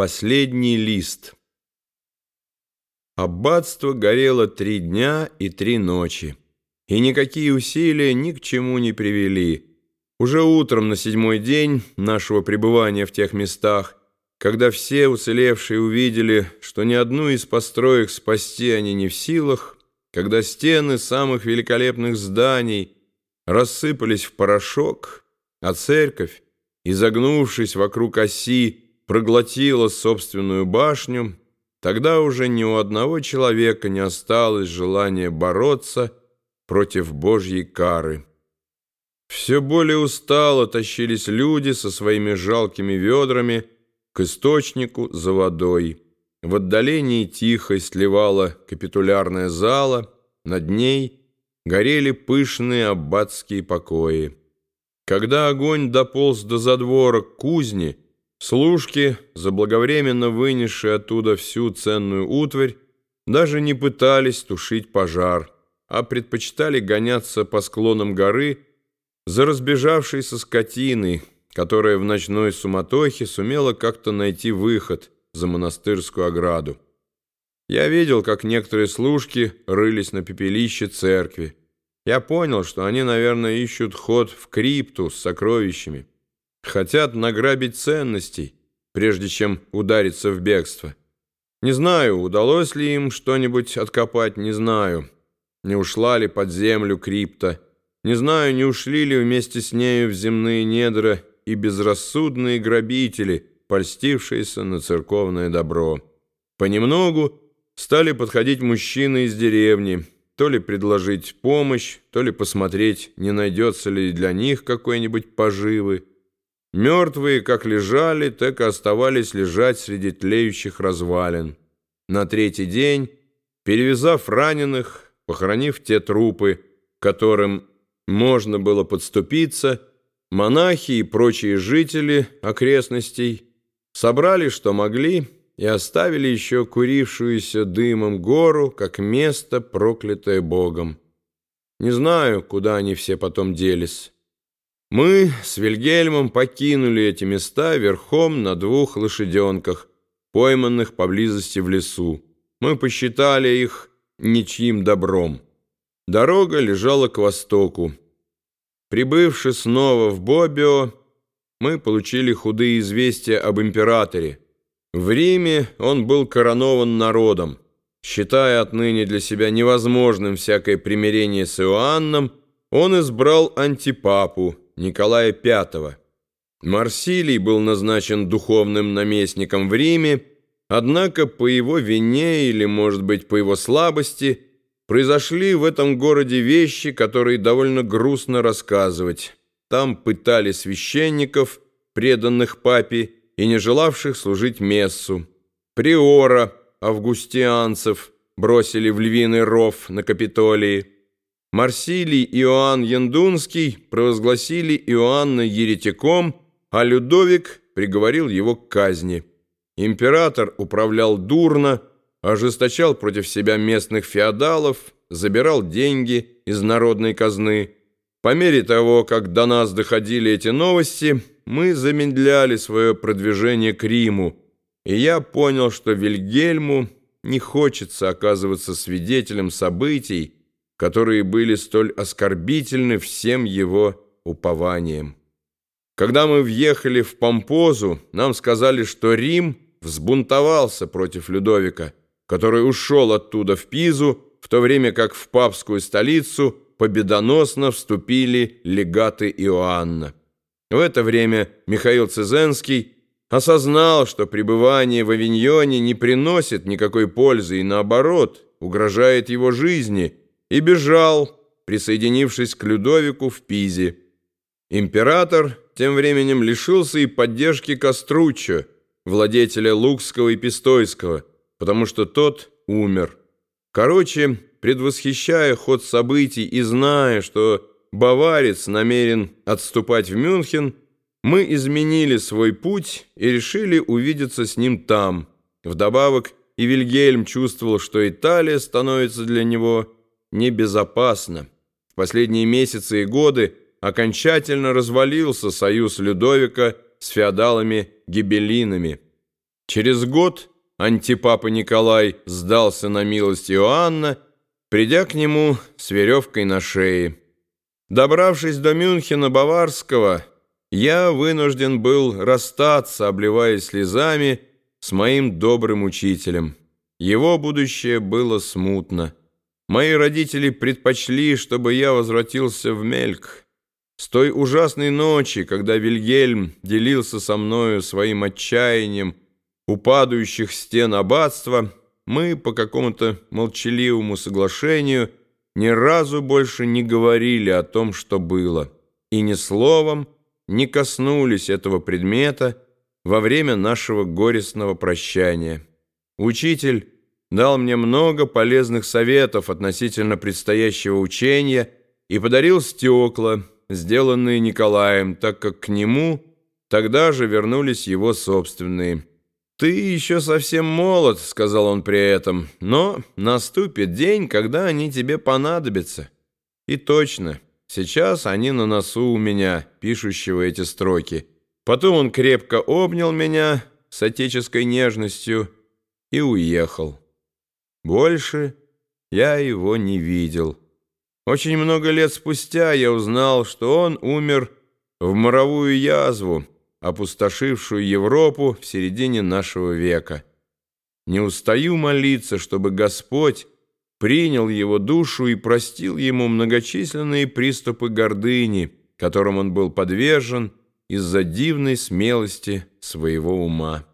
Последний лист. Аббатство горело три дня и три ночи, и никакие усилия ни к чему не привели. Уже утром на седьмой день нашего пребывания в тех местах, когда все уцелевшие увидели, что ни одну из построек спасти они не в силах, когда стены самых великолепных зданий рассыпались в порошок, а церковь, изогнувшись вокруг оси, проглотила собственную башню, тогда уже ни у одного человека не осталось желания бороться против Божьей кары. Все более устало тащились люди со своими жалкими ведрами к источнику за водой. В отдалении тихо сливала капитулярная зала, над ней горели пышные аббатские покои. Когда огонь дополз до задворок кузни, Служки, заблаговременно вынесшие оттуда всю ценную утварь, даже не пытались тушить пожар, а предпочитали гоняться по склонам горы за разбежавшейся скотиной, которая в ночной суматохе сумела как-то найти выход за монастырскую ограду. Я видел, как некоторые служки рылись на пепелище церкви. Я понял, что они, наверное, ищут ход в крипту с сокровищами. Хотят награбить ценностей, прежде чем удариться в бегство. Не знаю, удалось ли им что-нибудь откопать, не знаю. Не ушла ли под землю крипта. Не знаю, не ушли ли вместе с нею в земные недра и безрассудные грабители, польстившиеся на церковное добро. Понемногу стали подходить мужчины из деревни, то ли предложить помощь, то ли посмотреть, не найдется ли для них какой-нибудь поживы. Мертвые как лежали, так и оставались лежать среди тлеющих развалин. На третий день, перевязав раненых, похоронив те трупы, которым можно было подступиться, монахи и прочие жители окрестностей собрали, что могли, и оставили еще курившуюся дымом гору, как место, проклятое Богом. Не знаю, куда они все потом делись. Мы с Вильгельмом покинули эти места верхом на двух лошаденках, пойманных поблизости в лесу. Мы посчитали их ничьим добром. Дорога лежала к востоку. Прибывши снова в Бобио, мы получили худые известия об императоре. В Риме он был коронован народом. Считая отныне для себя невозможным всякое примирение с Иоанном, он избрал антипапу, Николая V. Марсилий был назначен духовным наместником в Риме, однако по его вине или, может быть, по его слабости произошли в этом городе вещи, которые довольно грустно рассказывать. Там пытали священников, преданных папе и не желавших служить мессу. Приора августианцев бросили в львиный ров на Капитолии. Марсилий Иоанн Яндунский провозгласили Иоанна еретиком, а Людовик приговорил его к казни. Император управлял дурно, ожесточал против себя местных феодалов, забирал деньги из народной казны. По мере того, как до нас доходили эти новости, мы замедляли свое продвижение к Риму, и я понял, что Вильгельму не хочется оказываться свидетелем событий, которые были столь оскорбительны всем его упованием. Когда мы въехали в Помпозу, нам сказали, что Рим взбунтовался против Людовика, который ушел оттуда в Пизу, в то время как в папскую столицу победоносно вступили легаты Иоанна. В это время Михаил Цезенский осознал, что пребывание в Авиньоне не приносит никакой пользы и, наоборот, угрожает его жизни – и бежал, присоединившись к Людовику в Пизе. Император тем временем лишился и поддержки Коструччо, владетеля Лукского и Пистойского, потому что тот умер. Короче, предвосхищая ход событий и зная, что баварец намерен отступать в Мюнхен, мы изменили свой путь и решили увидеться с ним там. Вдобавок и Вильгельм чувствовал, что Италия становится для него небезопасно. В последние месяцы и годы окончательно развалился союз Людовика с феодалами-гибеллинами. Через год антипапа Николай сдался на милость Иоанна, придя к нему с веревкой на шее. Добравшись до Мюнхена Баварского, я вынужден был расстаться, обливаясь слезами, с моим добрым учителем. Его будущее было смутно. Мои родители предпочли, чтобы я возвратился в Мельк. С той ужасной ночи, когда Вильгельм делился со мною своим отчаянием у падающих стен аббатства, мы по какому-то молчаливому соглашению ни разу больше не говорили о том, что было, и ни словом не коснулись этого предмета во время нашего горестного прощания. Учитель дал мне много полезных советов относительно предстоящего учения и подарил стекла, сделанные Николаем, так как к нему тогда же вернулись его собственные. «Ты еще совсем молод», — сказал он при этом, «но наступит день, когда они тебе понадобятся». И точно, сейчас они на носу у меня, пишущего эти строки. Потом он крепко обнял меня с отеческой нежностью и уехал. Больше я его не видел. Очень много лет спустя я узнал, что он умер в моровую язву, опустошившую Европу в середине нашего века. Не устаю молиться, чтобы Господь принял его душу и простил ему многочисленные приступы гордыни, которым он был подвержен из-за дивной смелости своего ума.